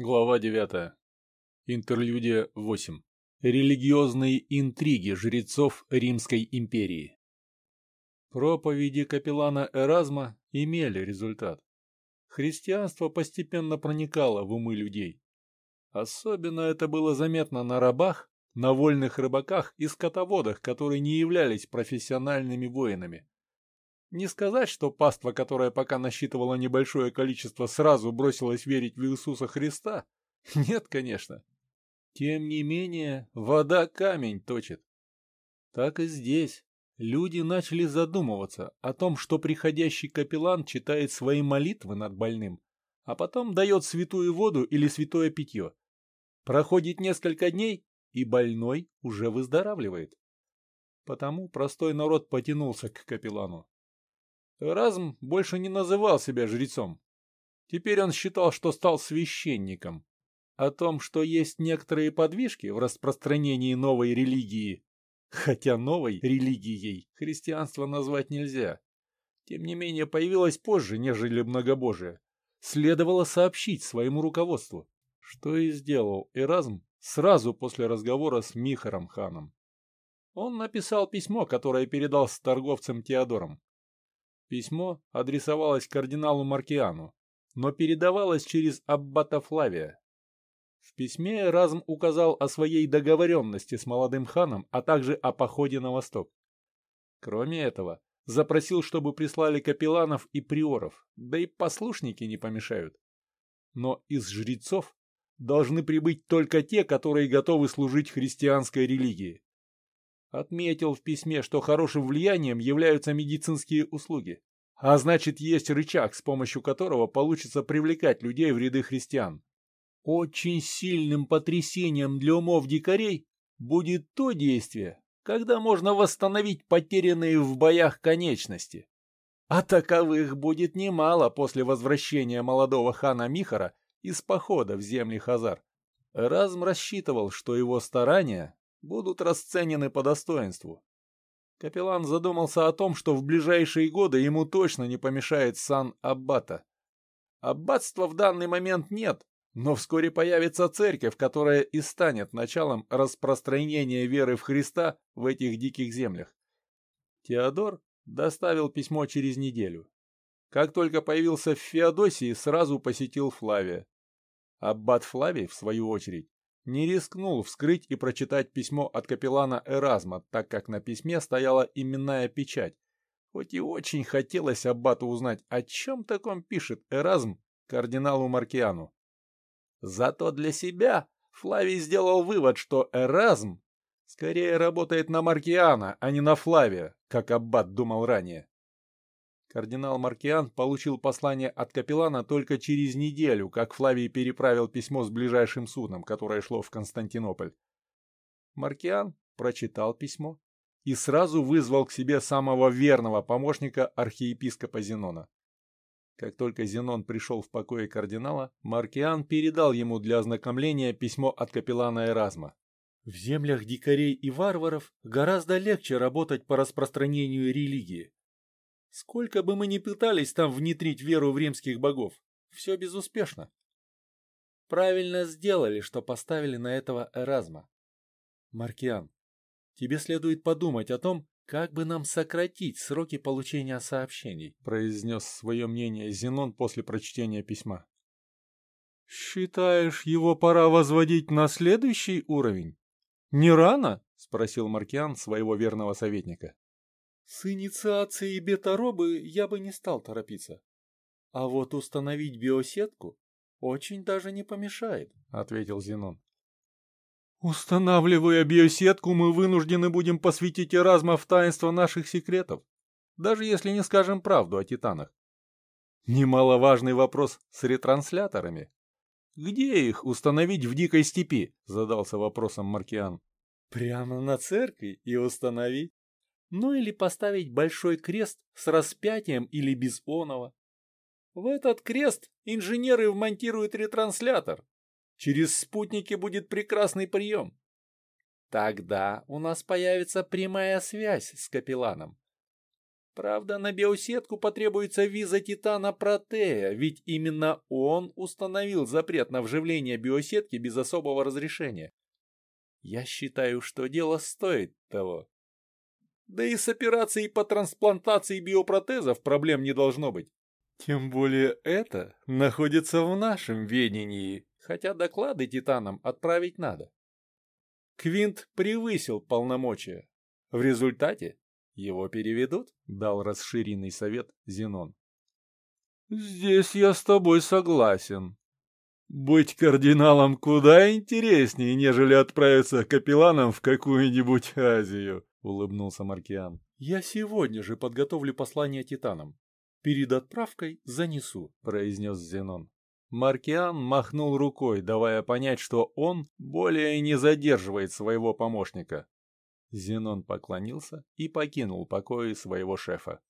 Глава 9. Интерлюдия 8. Религиозные интриги жрецов Римской империи. Проповеди капеллана Эразма имели результат. Христианство постепенно проникало в умы людей. Особенно это было заметно на рабах, на вольных рыбаках и скотоводах, которые не являлись профессиональными воинами. Не сказать, что паства, которая пока насчитывала небольшое количество, сразу бросилась верить в Иисуса Христа? Нет, конечно. Тем не менее, вода камень точит. Так и здесь. Люди начали задумываться о том, что приходящий капеллан читает свои молитвы над больным, а потом дает святую воду или святое питье. Проходит несколько дней, и больной уже выздоравливает. Потому простой народ потянулся к капеллану. Разм больше не называл себя жрецом. Теперь он считал, что стал священником. О том, что есть некоторые подвижки в распространении новой религии, хотя новой религией христианство назвать нельзя, тем не менее появилось позже, нежели многобожие, следовало сообщить своему руководству, что и сделал Эразм сразу после разговора с Михаром ханом. Он написал письмо, которое передал с торговцем Теодором. Письмо адресовалось кардиналу Маркиану, но передавалось через аббата Флавия. В письме Разм указал о своей договоренности с молодым ханом, а также о походе на восток. Кроме этого, запросил, чтобы прислали капелланов и приоров, да и послушники не помешают. Но из жрецов должны прибыть только те, которые готовы служить христианской религии. Отметил в письме, что хорошим влиянием являются медицинские услуги. А значит, есть рычаг, с помощью которого получится привлекать людей в ряды христиан. Очень сильным потрясением для умов дикарей будет то действие, когда можно восстановить потерянные в боях конечности. А таковых будет немало после возвращения молодого хана Михара из похода в земли Хазар. Разм рассчитывал, что его старания будут расценены по достоинству. Капеллан задумался о том, что в ближайшие годы ему точно не помешает сан аббата. Аббатства в данный момент нет, но вскоре появится церковь, которая и станет началом распространения веры в Христа в этих диких землях. Теодор доставил письмо через неделю. Как только появился в Феодосии, сразу посетил Флавия. Аббат Флавий, в свою очередь, не рискнул вскрыть и прочитать письмо от капеллана Эразма, так как на письме стояла именная печать. Хоть и очень хотелось Аббату узнать, о чем таком пишет Эразм кардиналу Маркиану. Зато для себя Флавий сделал вывод, что Эразм скорее работает на Маркиана, а не на Флавия, как Аббат думал ранее. Кардинал Маркиан получил послание от капеллана только через неделю, как Флавий переправил письмо с ближайшим судном, которое шло в Константинополь. Маркиан прочитал письмо и сразу вызвал к себе самого верного помощника архиепископа Зенона. Как только Зенон пришел в покое кардинала, Маркиан передал ему для ознакомления письмо от капеллана Эразма. В землях дикарей и варваров гораздо легче работать по распространению религии. Сколько бы мы ни пытались там внедрить веру в римских богов, все безуспешно. Правильно сделали, что поставили на этого Эразма. Маркиан, тебе следует подумать о том, как бы нам сократить сроки получения сообщений, произнес свое мнение Зенон после прочтения письма. «Считаешь, его пора возводить на следующий уровень? Не рано?» — спросил Маркиан своего верного советника. С инициацией бета-робы я бы не стал торопиться. А вот установить биосетку очень даже не помешает, — ответил Зенон. Устанавливая биосетку, мы вынуждены будем посвятить Эразма в таинство наших секретов, даже если не скажем правду о титанах. Немаловажный вопрос с ретрансляторами. Где их установить в дикой степи? Задался вопросом Маркиан. Прямо на церкви и установить ну или поставить большой крест с распятием или без оного. В этот крест инженеры вмонтируют ретранслятор. Через спутники будет прекрасный прием. Тогда у нас появится прямая связь с капелланом. Правда, на биосетку потребуется виза Титана Протея, ведь именно он установил запрет на вживление биосетки без особого разрешения. Я считаю, что дело стоит того. Да и с операцией по трансплантации биопротезов проблем не должно быть. Тем более это находится в нашем ведении, хотя доклады Титанам отправить надо. Квинт превысил полномочия. В результате его переведут? Дал расширенный совет Зенон. Здесь я с тобой согласен. Быть кардиналом куда интереснее, нежели отправиться капелланом в какую-нибудь Азию, улыбнулся Маркиан. Я сегодня же подготовлю послание титанам. Перед отправкой занесу, произнес Зенон. Маркиан махнул рукой, давая понять, что он более не задерживает своего помощника. Зенон поклонился и покинул покои своего шефа.